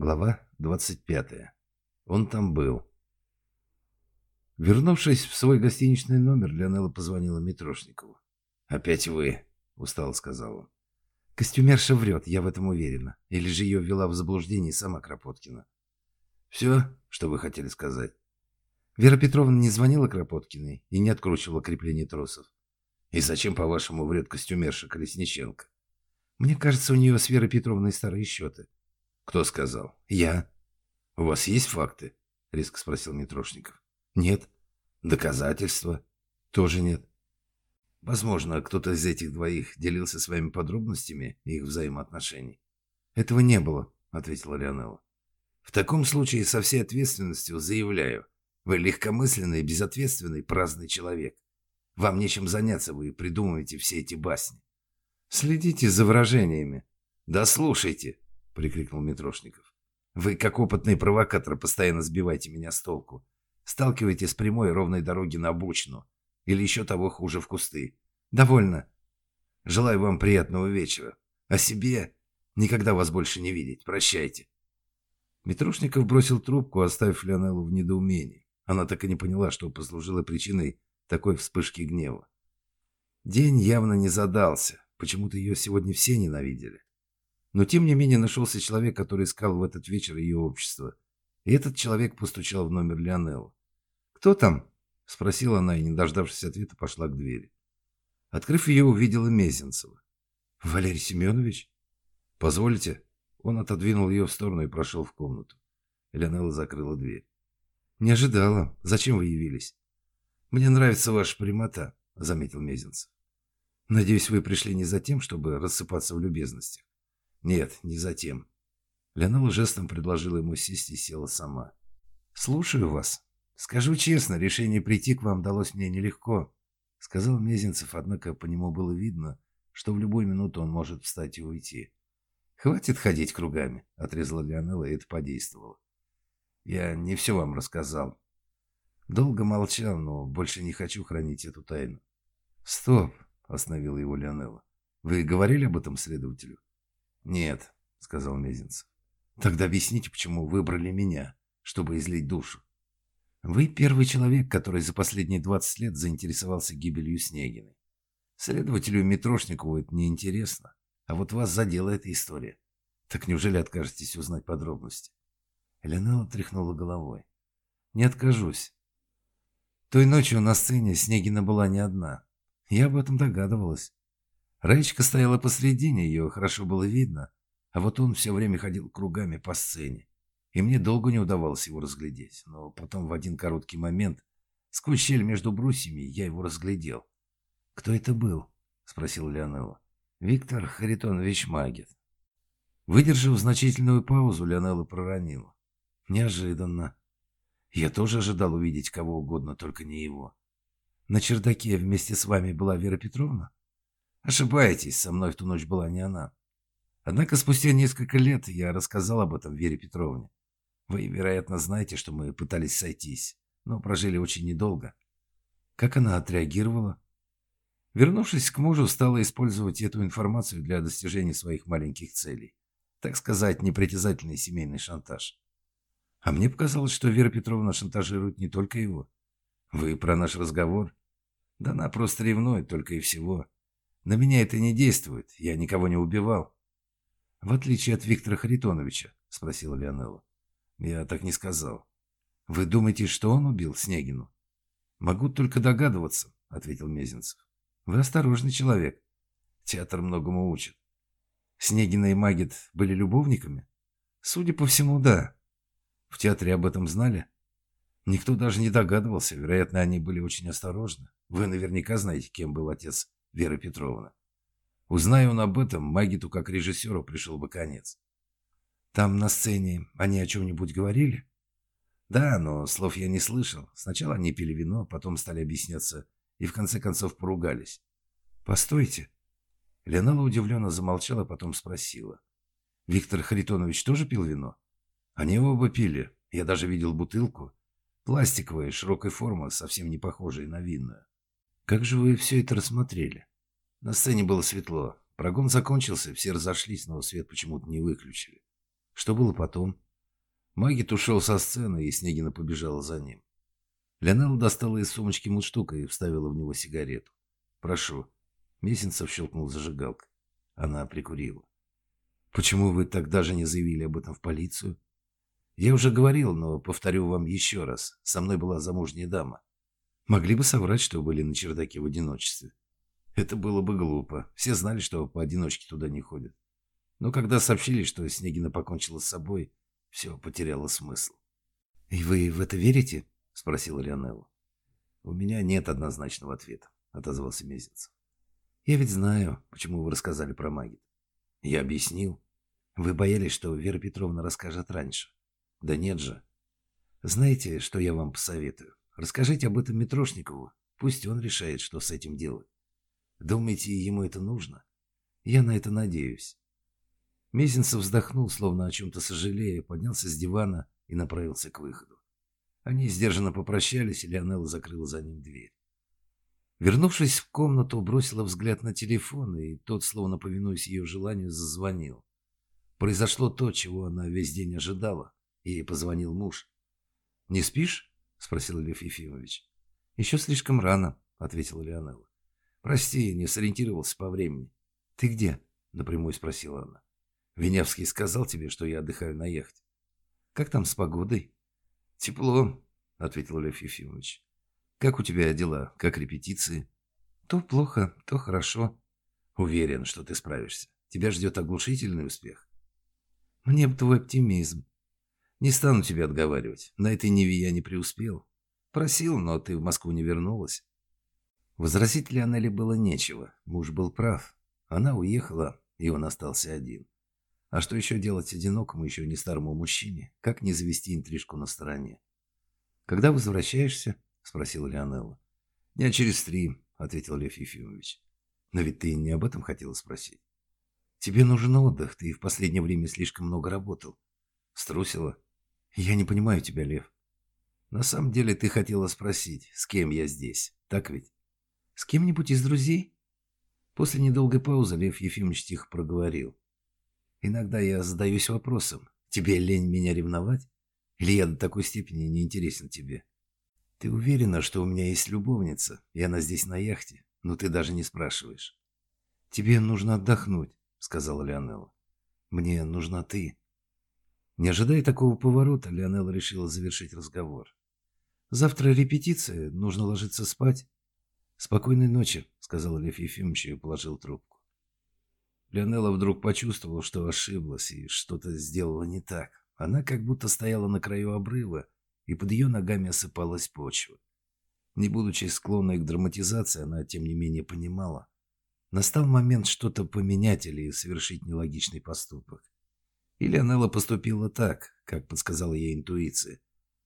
Глава 25. Он там был. Вернувшись в свой гостиничный номер, Леонела позвонила Митрошникову. «Опять вы», — устало сказал он. «Костюмерша врет, я в этом уверена. Или же ее ввела в заблуждение сама Кропоткина». «Все, что вы хотели сказать?» Вера Петровна не звонила Кропоткиной и не откручивала крепление тросов. «И зачем, по-вашему, врет костюмерша Колесниченко?» «Мне кажется, у нее с Верой Петровной старые счеты». «Кто сказал?» «Я». «У вас есть факты?» — резко спросил Митрошников. «Нет». «Доказательства?» «Тоже нет». «Возможно, кто-то из этих двоих делился с вами подробностями их взаимоотношений?» «Этого не было», — ответила Леонелла. «В таком случае со всей ответственностью заявляю. Вы легкомысленный, безответственный, праздный человек. Вам нечем заняться, вы придумываете все эти басни. Следите за выражениями. Да слушайте, прикрикнул Митрошников. Вы, как опытный провокатор, постоянно сбиваете меня с толку. Сталкиваете с прямой ровной дороги на обочину. Или еще того хуже в кусты. Довольно. Желаю вам приятного вечера. О себе никогда вас больше не видеть. Прощайте. Митрошников бросил трубку, оставив Леонеллу в недоумении. Она так и не поняла, что послужило причиной такой вспышки гнева. День явно не задался. Почему-то ее сегодня все ненавидели. Но тем не менее нашелся человек, который искал в этот вечер ее общество. И этот человек постучал в номер Лионелла. «Кто там?» – спросила она и, не дождавшись ответа, пошла к двери. Открыв ее, увидела Мезенцева. «Валерий Семенович?» «Позволите?» Он отодвинул ее в сторону и прошел в комнату. Леонелла закрыла дверь. «Не ожидала. Зачем вы явились?» «Мне нравится ваша прямота», — заметил Мезенцев. «Надеюсь, вы пришли не за тем, чтобы рассыпаться в любезностях?» «Нет, не за тем». Леонела жестом предложила ему сесть и села сама. «Слушаю вас. Скажу честно, решение прийти к вам далось мне нелегко», — сказал Мезенцев, однако по нему было видно, что в любую минуту он может встать и уйти. «Хватит ходить кругами», — отрезала Леонела, и это подействовало. «Я не все вам рассказал. Долго молчал, но больше не хочу хранить эту тайну». «Стоп», остановила его Леонелла. «Вы говорили об этом следователю?» «Нет», — сказал Мезенцев. «Тогда объясните, почему выбрали меня, чтобы излить душу. Вы первый человек, который за последние 20 лет заинтересовался гибелью Снегиной. Следователю Митрошникову это неинтересно, а вот вас задела эта история. Так неужели откажетесь узнать подробности?» Эленелла тряхнула головой. «Не откажусь. Той ночью на сцене Снегина была не одна. Я об этом догадывалась. Раечка стояла посредине, ее хорошо было видно, а вот он все время ходил кругами по сцене. И мне долго не удавалось его разглядеть, но потом в один короткий момент, сквозь щель между брусьями, я его разглядел. «Кто это был?» — спросил Леонелла. «Виктор Харитонович Магет». Выдержав значительную паузу, Леонелла проронила. «Неожиданно. Я тоже ожидал увидеть кого угодно, только не его. На чердаке вместе с вами была Вера Петровна? Ошибаетесь, со мной в ту ночь была не она. Однако спустя несколько лет я рассказал об этом Вере Петровне. Вы, вероятно, знаете, что мы пытались сойтись, но прожили очень недолго. Как она отреагировала? Вернувшись к мужу, стала использовать эту информацию для достижения своих маленьких целей. Так сказать, непритязательный семейный шантаж. А мне показалось, что Вера Петровна шантажирует не только его. Вы про наш разговор? Да она просто ревнует только и всего. На меня это не действует, я никого не убивал. В отличие от Виктора Харитоновича, спросила Леонелла. Я так не сказал. Вы думаете, что он убил Снегину? Могу только догадываться, ответил Мезенцев. Вы осторожный человек. Театр многому учит. Снегина и Магит были любовниками? Судя по всему, да. В театре об этом знали? Никто даже не догадывался, вероятно, они были очень осторожны. Вы наверняка знаете, кем был отец Веры Петровны. Узная он об этом, Магиту как режиссеру пришел бы конец. Там на сцене они о чем-нибудь говорили? Да, но слов я не слышал. Сначала они пили вино, потом стали объясняться и в конце концов поругались. Постойте. Леонала удивленно замолчала, потом спросила. Виктор Харитонович тоже пил вино? Они оба пили. Я даже видел бутылку. Пластиковая, широкой формы, совсем не похожая на винную. Как же вы все это рассмотрели? На сцене было светло. Прогон закончился, все разошлись, но свет почему-то не выключили. Что было потом? Магит ушел со сцены, и Снегина побежала за ним. Леонелла достала из сумочки мундштука и вставила в него сигарету. «Прошу». Месенцев щелкнул зажигалкой. Она прикурила. «Почему вы так даже не заявили об этом в полицию?» «Я уже говорил, но повторю вам еще раз. Со мной была замужняя дама. Могли бы соврать, что были на чердаке в одиночестве. Это было бы глупо. Все знали, что поодиночке туда не ходят. Но когда сообщили, что Снегина покончила с собой, все потеряло смысл. «И вы в это верите?» — спросила Леонелла. «У меня нет однозначного ответа», — отозвался Мезенцев. «Я ведь знаю, почему вы рассказали про магию. Я объяснил. Вы боялись, что Вера Петровна расскажет раньше. Да нет же. Знаете, что я вам посоветую? Расскажите об этом Митрошникову. Пусть он решает, что с этим делать. Думаете, ему это нужно? Я на это надеюсь. Месенцев вздохнул, словно о чем-то сожалея, поднялся с дивана и направился к выходу. Они сдержанно попрощались, и Леонелла закрыла за ним дверь. Вернувшись в комнату, бросила взгляд на телефон, и тот, словно повинуясь ее желанию, зазвонил. Произошло то, чего она весь день ожидала. Ей позвонил муж. «Не спишь?» — спросил Лев Ефимович. «Еще слишком рано», — ответила Леонелла. «Прости, не сориентировался по времени». «Ты где?» — напрямую спросила она. Винявский сказал тебе, что я отдыхаю на яхте. Как там с погодой? Тепло, ответил Лев Ефимович. Как у тебя дела? Как репетиции? То плохо, то хорошо. Уверен, что ты справишься. Тебя ждет оглушительный успех. Мне бы твой оптимизм. Не стану тебя отговаривать. На этой Неве я не преуспел. Просил, но ты в Москву не вернулась. Возразить Леонеле было нечего. Муж был прав. Она уехала, и он остался один. А что еще делать одинокому, еще не старому мужчине? Как не завести интрижку на стороне? «Когда возвращаешься?» — спросила Леонелла. «Дня через три», — ответил Лев Ефимович. «Но ведь ты не об этом хотела спросить. Тебе нужен отдых, ты в последнее время слишком много работал. Струсила? Я не понимаю тебя, Лев. На самом деле ты хотела спросить, с кем я здесь, так ведь? С кем-нибудь из друзей?» После недолгой паузы Лев Ефимович тихо проговорил. Иногда я задаюсь вопросом, тебе лень меня ревновать? Или я до такой степени не интересен тебе? Ты уверена, что у меня есть любовница, и она здесь на яхте, но ты даже не спрашиваешь. Тебе нужно отдохнуть, сказала Леонелла. Мне нужна ты. Не ожидая такого поворота, Леонелла решила завершить разговор. Завтра репетиция, нужно ложиться спать. Спокойной ночи, сказал Лев Ефимович и положил трубку. Леонела вдруг почувствовала, что ошиблась и что-то сделала не так. Она как будто стояла на краю обрыва, и под ее ногами осыпалась почва. Не будучи склонной к драматизации, она, тем не менее, понимала. Настал момент что-то поменять или совершить нелогичный поступок. И Леонела поступила так, как подсказала ей интуиция.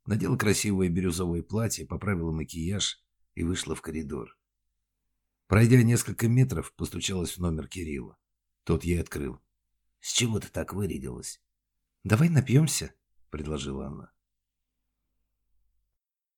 Надела красивое бирюзовое платье, поправила макияж и вышла в коридор. Пройдя несколько метров, постучалась в номер Кирилла. Тот ей открыл. «С чего ты так вырядилась?» «Давай напьемся», — предложила она.